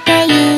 ていい